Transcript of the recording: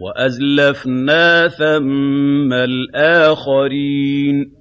وَأَزْلَفْنَا ثَمَّ الْآخَرِينَ